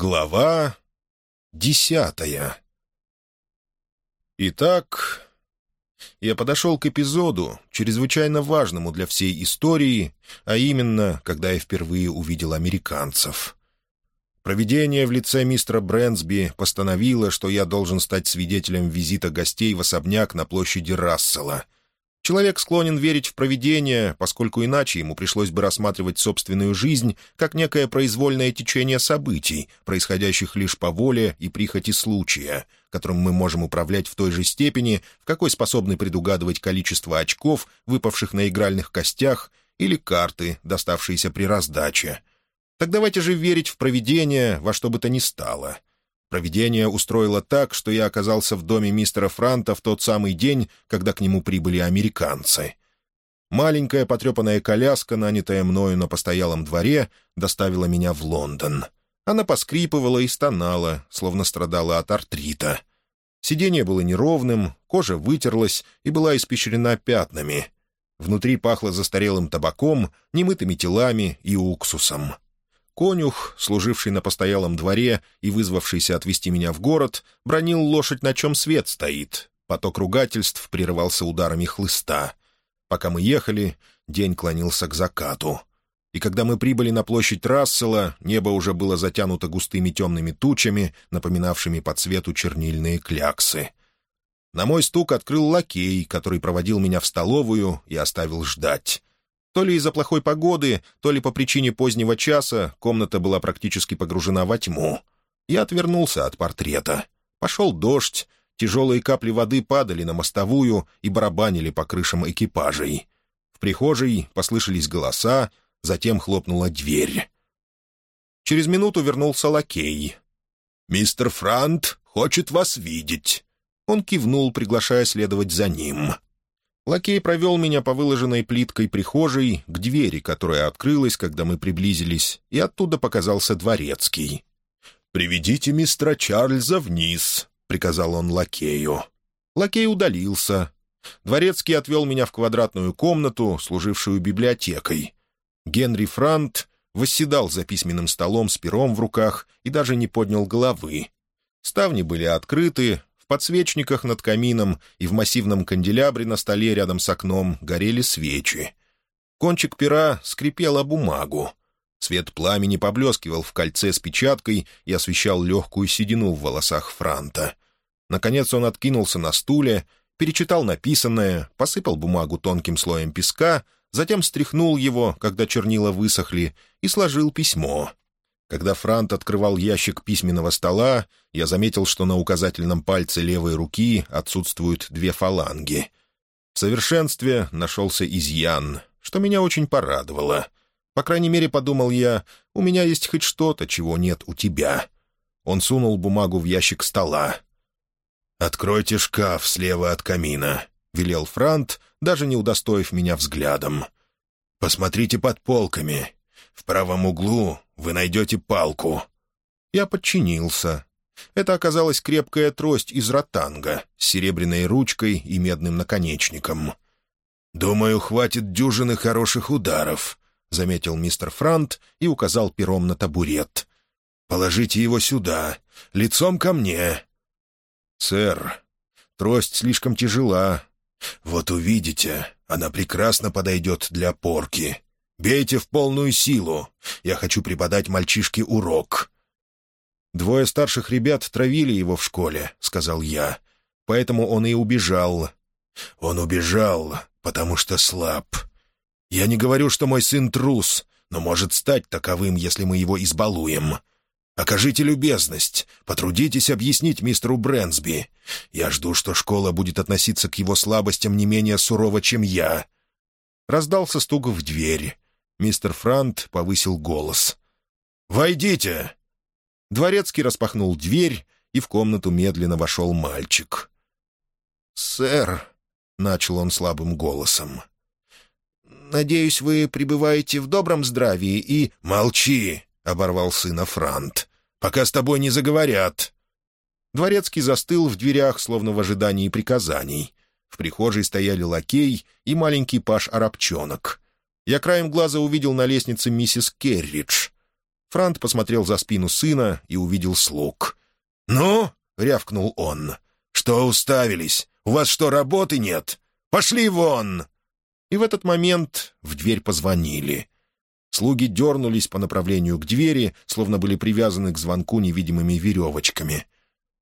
Глава десятая Итак, я подошел к эпизоду, чрезвычайно важному для всей истории, а именно, когда я впервые увидел американцев. Проведение в лице мистера Брэнсби постановило, что я должен стать свидетелем визита гостей в особняк на площади Рассела — Человек склонен верить в провидение, поскольку иначе ему пришлось бы рассматривать собственную жизнь как некое произвольное течение событий, происходящих лишь по воле и прихоти случая, которым мы можем управлять в той же степени, в какой способны предугадывать количество очков, выпавших на игральных костях, или карты, доставшиеся при раздаче. Так давайте же верить в провидение во что бы то ни стало — Провидение устроило так, что я оказался в доме мистера Франта в тот самый день, когда к нему прибыли американцы. Маленькая потрепанная коляска, нанятая мною на постоялом дворе, доставила меня в Лондон. Она поскрипывала и стонала, словно страдала от артрита. Сиденье было неровным, кожа вытерлась и была испещрена пятнами. Внутри пахло застарелым табаком, немытыми телами и уксусом. Конюх, служивший на постоялом дворе и вызвавшийся отвезти меня в город, бронил лошадь, на чем свет стоит. Поток ругательств прерывался ударами хлыста. Пока мы ехали, день клонился к закату. И когда мы прибыли на площадь Рассела, небо уже было затянуто густыми темными тучами, напоминавшими по цвету чернильные кляксы. На мой стук открыл лакей, который проводил меня в столовую и оставил ждать. То ли из-за плохой погоды, то ли по причине позднего часа комната была практически погружена во тьму. Я отвернулся от портрета. Пошел дождь, тяжелые капли воды падали на мостовую и барабанили по крышам экипажей. В прихожей послышались голоса, затем хлопнула дверь. Через минуту вернулся лакей. «Мистер Франт хочет вас видеть». Он кивнул, приглашая следовать за ним. Лакей провел меня по выложенной плиткой прихожей к двери, которая открылась, когда мы приблизились, и оттуда показался дворецкий. «Приведите мистера Чарльза вниз», — приказал он лакею. Лакей удалился. Дворецкий отвел меня в квадратную комнату, служившую библиотекой. Генри Франт восседал за письменным столом с пером в руках и даже не поднял головы. Ставни были открыты, подсвечниках над камином и в массивном канделябре на столе рядом с окном горели свечи. Кончик пера скрипел о бумагу. Свет пламени поблескивал в кольце с печаткой и освещал легкую седину в волосах Франта. Наконец он откинулся на стуле, перечитал написанное, посыпал бумагу тонким слоем песка, затем стряхнул его, когда чернила высохли, и сложил письмо. Когда Франт открывал ящик письменного стола, я заметил, что на указательном пальце левой руки отсутствуют две фаланги. В совершенстве нашелся изъян, что меня очень порадовало. По крайней мере, подумал я, у меня есть хоть что-то, чего нет у тебя. Он сунул бумагу в ящик стола. «Откройте шкаф слева от камина», — велел Франт, даже не удостоив меня взглядом. «Посмотрите под полками. В правом углу вы найдете палку». Я подчинился. Это оказалась крепкая трость из ротанга с серебряной ручкой и медным наконечником. «Думаю, хватит дюжины хороших ударов», — заметил мистер Франт и указал пером на табурет. «Положите его сюда, лицом ко мне». «Сэр, трость слишком тяжела». «Вот увидите, она прекрасно подойдет для порки. Бейте в полную силу. Я хочу преподать мальчишке урок». «Двое старших ребят травили его в школе», — сказал я. «Поэтому он и убежал». «Он убежал, потому что слаб. Я не говорю, что мой сын трус, но может стать таковым, если мы его избалуем. Окажите любезность, потрудитесь объяснить мистеру Брэнсби. Я жду, что школа будет относиться к его слабостям не менее сурово, чем я». Раздался стук в дверь. Мистер Франт повысил голос. «Войдите!» Дворецкий распахнул дверь, и в комнату медленно вошел мальчик. «Сэр», — начал он слабым голосом, — «надеюсь, вы пребываете в добром здравии и...» «Молчи!» — оборвал сына Франт. «Пока с тобой не заговорят». Дворецкий застыл в дверях, словно в ожидании приказаний. В прихожей стояли лакей и маленький паш-арабчонок. Я краем глаза увидел на лестнице миссис Керридж. Франт посмотрел за спину сына и увидел слуг. «Ну?» — рявкнул он. «Что уставились? У вас что, работы нет? Пошли вон!» И в этот момент в дверь позвонили. Слуги дернулись по направлению к двери, словно были привязаны к звонку невидимыми веревочками.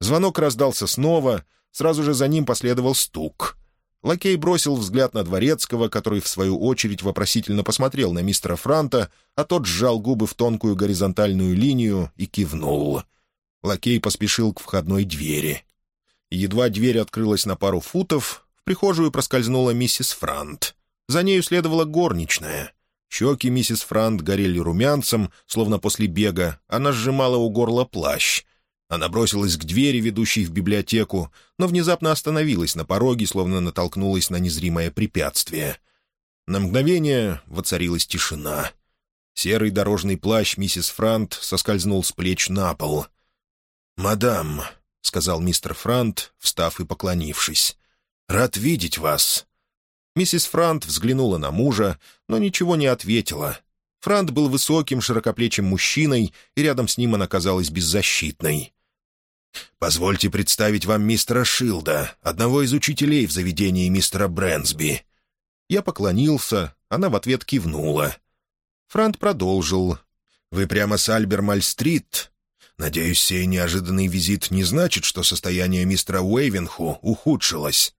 Звонок раздался снова, сразу же за ним последовал стук. Лакей бросил взгляд на Дворецкого, который, в свою очередь, вопросительно посмотрел на мистера Франта, а тот сжал губы в тонкую горизонтальную линию и кивнул. Лакей поспешил к входной двери. Едва дверь открылась на пару футов, в прихожую проскользнула миссис Франт. За нею следовала горничная. Щеки миссис Франт горели румянцем, словно после бега. Она сжимала у горла плащ. Она бросилась к двери, ведущей в библиотеку, но внезапно остановилась на пороге, словно натолкнулась на незримое препятствие. На мгновение воцарилась тишина. Серый дорожный плащ миссис Франт соскользнул с плеч на пол. «Мадам», — сказал мистер Франт, встав и поклонившись, — «рад видеть вас». Миссис Франт взглянула на мужа, но ничего не ответила. Франт был высоким, широкоплечим мужчиной, и рядом с ним она казалась беззащитной. «Позвольте представить вам мистера Шилда, одного из учителей в заведении мистера Брэнсби». Я поклонился, она в ответ кивнула. Франт продолжил. «Вы прямо с Альбермаль-стрит? Надеюсь, сей неожиданный визит не значит, что состояние мистера Уэйвенху ухудшилось?»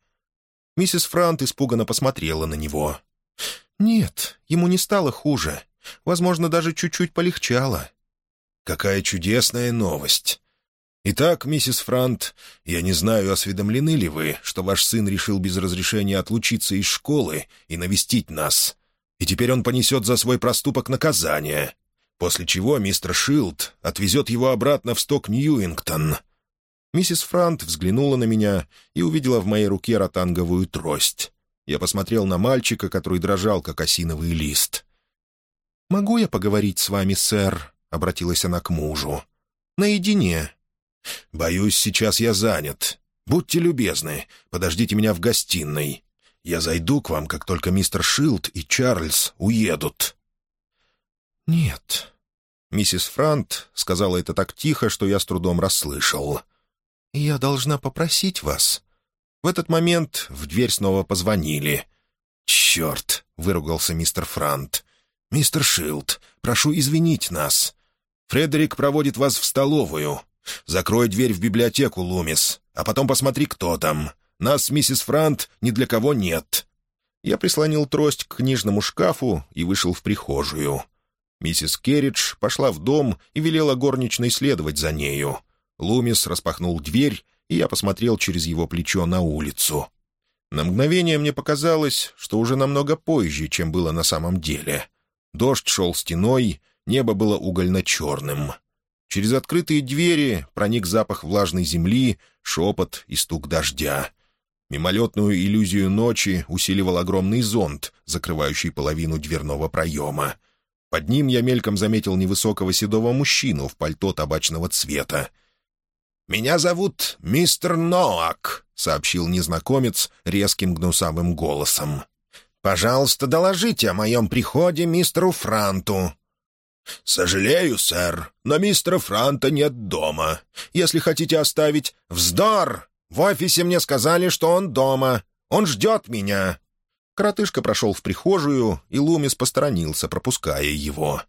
Миссис Франт испуганно посмотрела на него. «Нет, ему не стало хуже. Возможно, даже чуть-чуть полегчало». «Какая чудесная новость!» «Итак, миссис Франт, я не знаю, осведомлены ли вы, что ваш сын решил без разрешения отлучиться из школы и навестить нас, и теперь он понесет за свой проступок наказание, после чего мистер Шилд отвезет его обратно в сток Ньюингтон. Миссис Франт взглянула на меня и увидела в моей руке ротанговую трость. Я посмотрел на мальчика, который дрожал, как осиновый лист. «Могу я поговорить с вами, сэр?» — обратилась она к мужу. «Наедине». «Боюсь, сейчас я занят. Будьте любезны, подождите меня в гостиной. Я зайду к вам, как только мистер Шилд и Чарльз уедут». «Нет». Миссис Франт сказала это так тихо, что я с трудом расслышал. «Я должна попросить вас». В этот момент в дверь снова позвонили. «Черт!» — выругался мистер Франт. «Мистер Шилд, прошу извинить нас. Фредерик проводит вас в столовую. Закрой дверь в библиотеку, Лумис, а потом посмотри, кто там. Нас, миссис Франт, ни для кого нет». Я прислонил трость к книжному шкафу и вышел в прихожую. Миссис Керридж пошла в дом и велела горничной следовать за нею. Лумис распахнул дверь, и я посмотрел через его плечо на улицу. На мгновение мне показалось, что уже намного позже, чем было на самом деле. Дождь шел стеной, небо было угольно-черным. Через открытые двери проник запах влажной земли, шепот и стук дождя. Мимолетную иллюзию ночи усиливал огромный зонт, закрывающий половину дверного проема. Под ним я мельком заметил невысокого седого мужчину в пальто табачного цвета. «Меня зовут мистер Ноак», — сообщил незнакомец резким гнусавым голосом. «Пожалуйста, доложите о моем приходе мистеру Франту». «Сожалею, сэр, но мистера Франта нет дома. Если хотите оставить...» «Вздор! В офисе мне сказали, что он дома. Он ждет меня». Коротышка прошел в прихожую, и Лумис посторонился, пропуская его.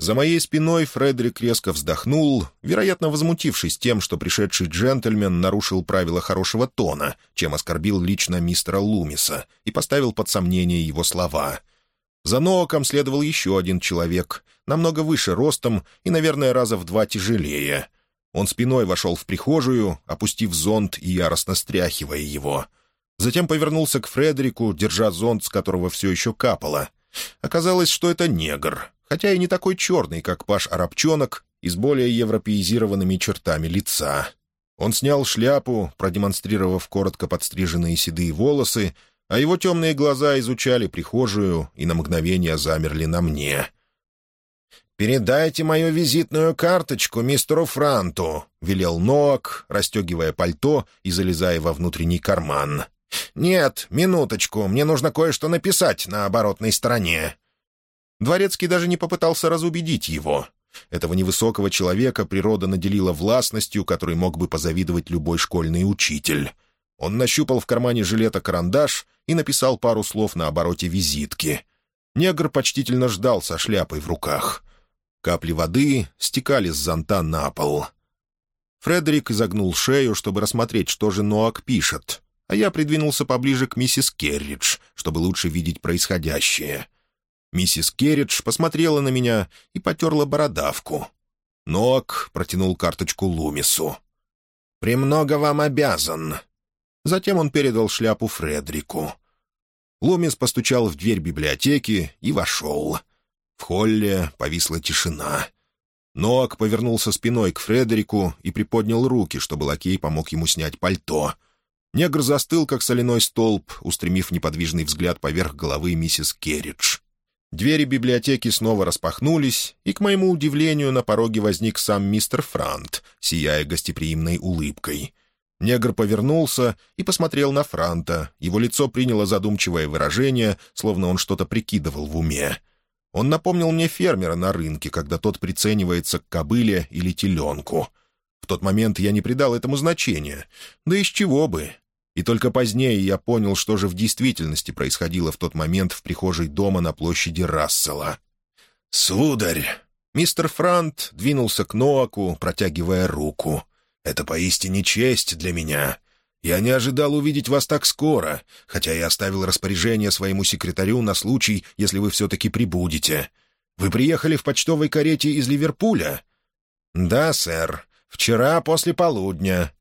За моей спиной Фредерик резко вздохнул, вероятно, возмутившись тем, что пришедший джентльмен нарушил правила хорошего тона, чем оскорбил лично мистера Лумиса и поставил под сомнение его слова. За Ноаком следовал еще один человек, намного выше ростом и, наверное, раза в два тяжелее. Он спиной вошел в прихожую, опустив зонт и яростно стряхивая его. Затем повернулся к Фредерику, держа зонт, с которого все еще капало. Оказалось, что это негр хотя и не такой черный, как Паш Арабчонок, и с более европеизированными чертами лица. Он снял шляпу, продемонстрировав коротко подстриженные седые волосы, а его темные глаза изучали прихожую и на мгновение замерли на мне. «Передайте мою визитную карточку мистеру Франту», — велел Ноак, расстегивая пальто и залезая во внутренний карман. «Нет, минуточку, мне нужно кое-что написать на оборотной стороне». Дворецкий даже не попытался разубедить его. Этого невысокого человека природа наделила властностью, которой мог бы позавидовать любой школьный учитель. Он нащупал в кармане жилета карандаш и написал пару слов на обороте визитки. Негр почтительно ждал со шляпой в руках. Капли воды стекали с зонта на пол. Фредерик изогнул шею, чтобы рассмотреть, что же Ноак пишет, а я придвинулся поближе к миссис Керридж, чтобы лучше видеть происходящее. Миссис Керридж посмотрела на меня и потерла бородавку. Ноак протянул карточку Лумису. «Премного вам обязан». Затем он передал шляпу Фредерику. Лумис постучал в дверь библиотеки и вошел. В холле повисла тишина. Ноак повернулся спиной к Фредерику и приподнял руки, чтобы лакей помог ему снять пальто. Негр застыл, как соляной столб, устремив неподвижный взгляд поверх головы миссис Керридж. Двери библиотеки снова распахнулись, и, к моему удивлению, на пороге возник сам мистер Франт, сияя гостеприимной улыбкой. Негр повернулся и посмотрел на Франта. Его лицо приняло задумчивое выражение, словно он что-то прикидывал в уме. Он напомнил мне фермера на рынке, когда тот приценивается к кобыле или теленку. В тот момент я не придал этому значения. Да из чего бы? И только позднее я понял, что же в действительности происходило в тот момент в прихожей дома на площади Рассела. «Сударь!» Мистер Франт двинулся к Ноаку, протягивая руку. «Это поистине честь для меня. Я не ожидал увидеть вас так скоро, хотя я оставил распоряжение своему секретарю на случай, если вы все-таки прибудете. Вы приехали в почтовой карете из Ливерпуля?» «Да, сэр. Вчера после полудня».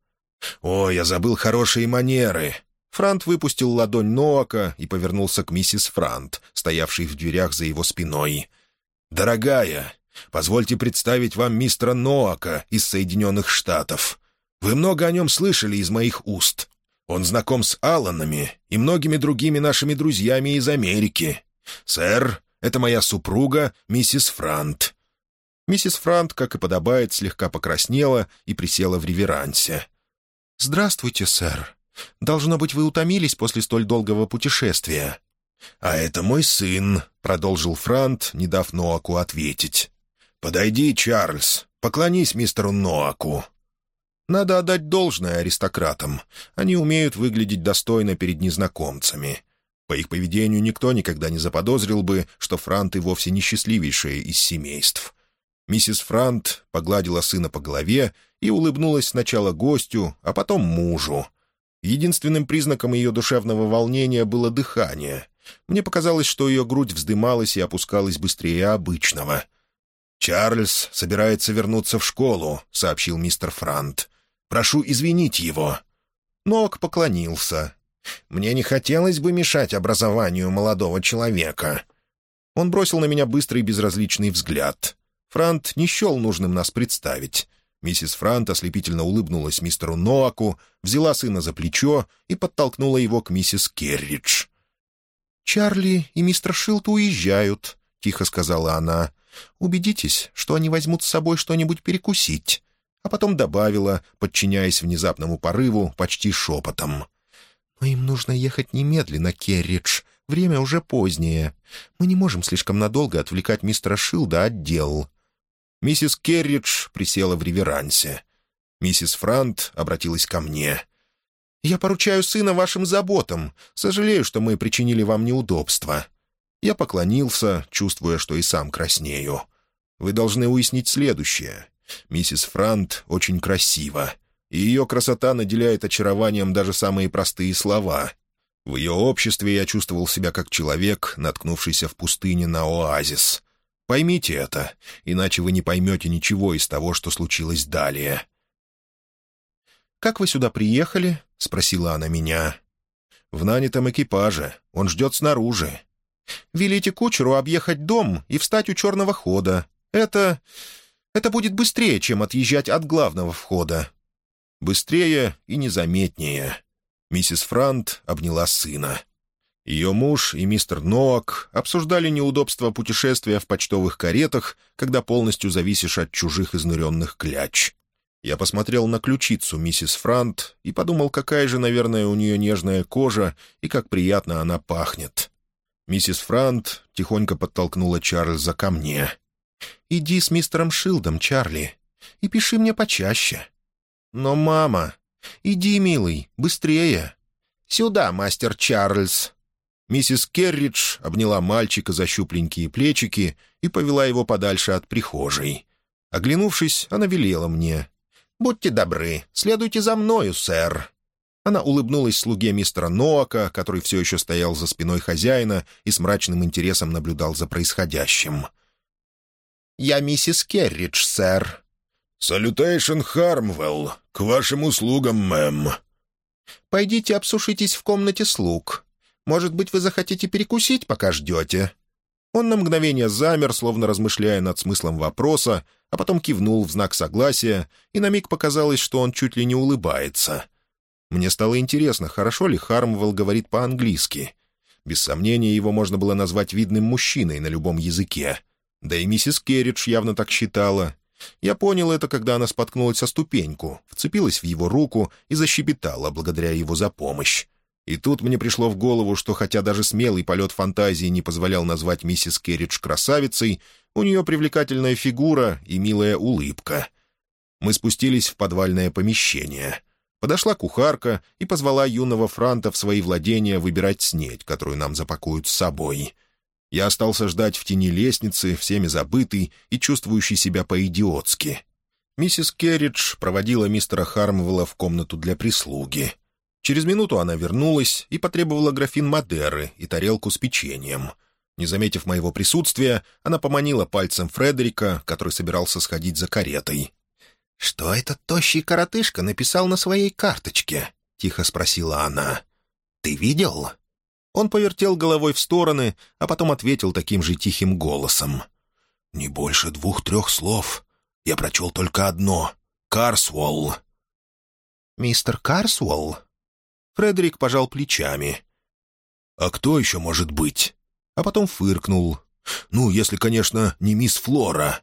«О, я забыл хорошие манеры». Франт выпустил ладонь Ноака и повернулся к миссис Франт, стоявшей в дверях за его спиной. «Дорогая, позвольте представить вам мистера Ноака из Соединенных Штатов. Вы много о нем слышали из моих уст. Он знаком с Алланами и многими другими нашими друзьями из Америки. Сэр, это моя супруга, миссис Франт». Миссис Франт, как и подобает, слегка покраснела и присела в реверансе. «Здравствуйте, сэр. Должно быть, вы утомились после столь долгого путешествия». «А это мой сын», — продолжил Франт, не дав Ноаку ответить. «Подойди, Чарльз, поклонись мистеру Ноаку». Надо отдать должное аристократам. Они умеют выглядеть достойно перед незнакомцами. По их поведению никто никогда не заподозрил бы, что Франты вовсе не счастливейшее из семейств. Миссис Франт погладила сына по голове и улыбнулась сначала гостю, а потом мужу. Единственным признаком ее душевного волнения было дыхание. Мне показалось, что ее грудь вздымалась и опускалась быстрее обычного. «Чарльз собирается вернуться в школу», — сообщил мистер Франт. Прошу извинить его». Нок поклонился. «Мне не хотелось бы мешать образованию молодого человека». Он бросил на меня быстрый безразличный взгляд. Франт не счел нужным нас представить. Миссис Франт ослепительно улыбнулась мистеру Ноаку, взяла сына за плечо и подтолкнула его к миссис Керридж. «Чарли и мистер Шилт уезжают», — тихо сказала она. «Убедитесь, что они возьмут с собой что-нибудь перекусить а потом добавила, подчиняясь внезапному порыву, почти шепотом. «Но им нужно ехать немедленно, Керридж. Время уже позднее. Мы не можем слишком надолго отвлекать мистера Шилда от дел». Миссис Керридж присела в реверансе. Миссис Франт обратилась ко мне. «Я поручаю сына вашим заботам. Сожалею, что мы причинили вам неудобства». Я поклонился, чувствуя, что и сам краснею. «Вы должны уяснить следующее. Миссис Франт очень красива, и ее красота наделяет очарованием даже самые простые слова. В ее обществе я чувствовал себя как человек, наткнувшийся в пустыне на оазис. Поймите это, иначе вы не поймете ничего из того, что случилось далее. «Как вы сюда приехали?» — спросила она меня. «В нанятом экипаже. Он ждет снаружи. Велите кучеру объехать дом и встать у черного хода. Это... Это будет быстрее, чем отъезжать от главного входа». Быстрее и незаметнее. Миссис Франт обняла сына. Ее муж и мистер Ноак обсуждали неудобства путешествия в почтовых каретах, когда полностью зависишь от чужих изнуренных кляч. Я посмотрел на ключицу миссис Франт и подумал, какая же, наверное, у нее нежная кожа и как приятно она пахнет. Миссис Франт тихонько подтолкнула Чарльза ко мне. Иди с мистером Шилдом, Чарли, и пиши мне почаще. Но, мама, иди, милый, быстрее. Сюда, мастер Чарльз. Миссис Керридж обняла мальчика за щупленькие плечики и повела его подальше от прихожей. Оглянувшись, она велела мне. «Будьте добры, следуйте за мною, сэр». Она улыбнулась слуге мистера Ноака, который все еще стоял за спиной хозяина и с мрачным интересом наблюдал за происходящим. «Я миссис Керридж, сэр». «Салютейшн Хармвелл. К вашим услугам, мэм». «Пойдите обсушитесь в комнате слуг. Может быть, вы захотите перекусить, пока ждете?» Он на мгновение замер, словно размышляя над смыслом вопроса, а потом кивнул в знак согласия, и на миг показалось, что он чуть ли не улыбается. Мне стало интересно, хорошо ли Хармвелл говорит по-английски. Без сомнения, его можно было назвать видным мужчиной на любом языке. Да и миссис Керридж явно так считала. Я понял это, когда она споткнулась о ступеньку, вцепилась в его руку и защебетала, благодаря его за помощь. И тут мне пришло в голову, что хотя даже смелый полет фантазии не позволял назвать миссис Керридж красавицей, у нее привлекательная фигура и милая улыбка. Мы спустились в подвальное помещение. Подошла кухарка и позвала юного Франта в свои владения выбирать снедь, которую нам запакуют с собой — я остался ждать в тени лестницы, всеми забытый и чувствующий себя по-идиотски. Миссис Керридж проводила мистера Хармвелла в комнату для прислуги. Через минуту она вернулась и потребовала графин Мадеры и тарелку с печеньем. Не заметив моего присутствия, она поманила пальцем Фредерика, который собирался сходить за каретой. «Что этот тощий коротышка написал на своей карточке?» — тихо спросила она. «Ты видел?» Он повертел головой в стороны, а потом ответил таким же тихим голосом. «Не больше двух-трех слов. Я прочел только одно. Карсволл». «Мистер Карсволл?» Фредерик пожал плечами. «А кто еще может быть?» А потом фыркнул. «Ну, если, конечно, не мисс Флора».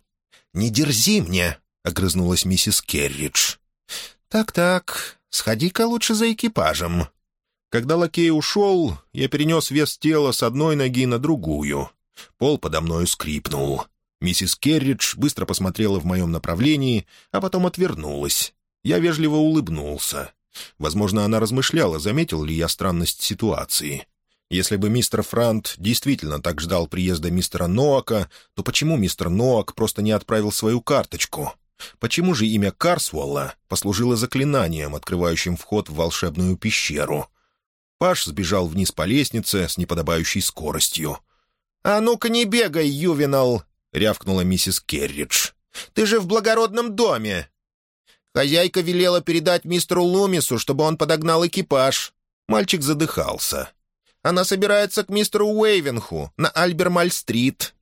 «Не дерзи мне!» — огрызнулась миссис Керридж. «Так-так, сходи-ка лучше за экипажем. Когда лакей ушел, я перенес вес тела с одной ноги на другую. Пол подо мною скрипнул. Миссис Керридж быстро посмотрела в моем направлении, а потом отвернулась. Я вежливо улыбнулся. Возможно, она размышляла, заметил ли я странность ситуации. Если бы мистер Франт действительно так ждал приезда мистера Ноака, то почему мистер Ноак просто не отправил свою карточку? Почему же имя Карсуэлла послужило заклинанием, открывающим вход в волшебную пещеру? Паш сбежал вниз по лестнице с неподобающей скоростью. «А ну-ка не бегай, Ювенал!» — рявкнула миссис Керридж. «Ты же в благородном доме!» Хозяйка велела передать мистеру Лумису, чтобы он подогнал экипаж. Мальчик задыхался. «Она собирается к мистеру Уэйвенху на Альбермаль-стрит».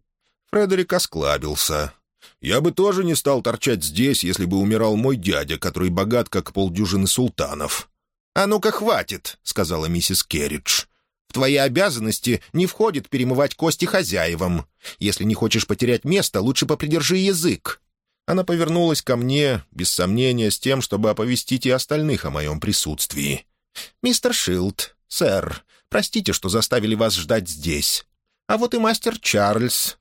Фредерик осклабился. «Я бы тоже не стал торчать здесь, если бы умирал мой дядя, который богат, как полдюжины султанов. «А ну-ка, хватит», — сказала миссис Керридж. «В твои обязанности не входит перемывать кости хозяевам. Если не хочешь потерять место, лучше попридержи язык». Она повернулась ко мне, без сомнения, с тем, чтобы оповестить и остальных о моем присутствии. «Мистер Шилд, сэр, простите, что заставили вас ждать здесь. А вот и мастер Чарльз».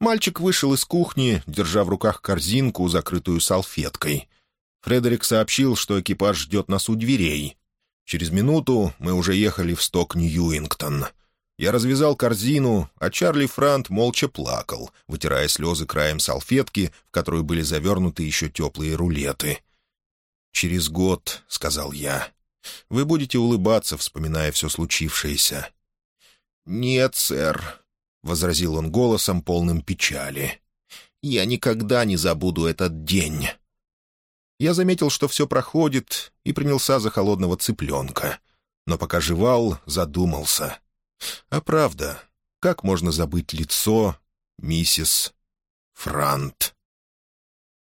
Мальчик вышел из кухни, держа в руках корзинку, закрытую салфеткой. Фредерик сообщил, что экипаж ждет нас у дверей. Через минуту мы уже ехали в сток Ньюингтон. Я развязал корзину, а Чарли Франт молча плакал, вытирая слезы краем салфетки, в которую были завернуты еще теплые рулеты. «Через год», — сказал я, — «вы будете улыбаться, вспоминая все случившееся». «Нет, сэр», — возразил он голосом, полным печали. «Я никогда не забуду этот день». Я заметил, что все проходит, и принялся за холодного цыпленка. Но пока жевал, задумался. А правда, как можно забыть лицо миссис Франт?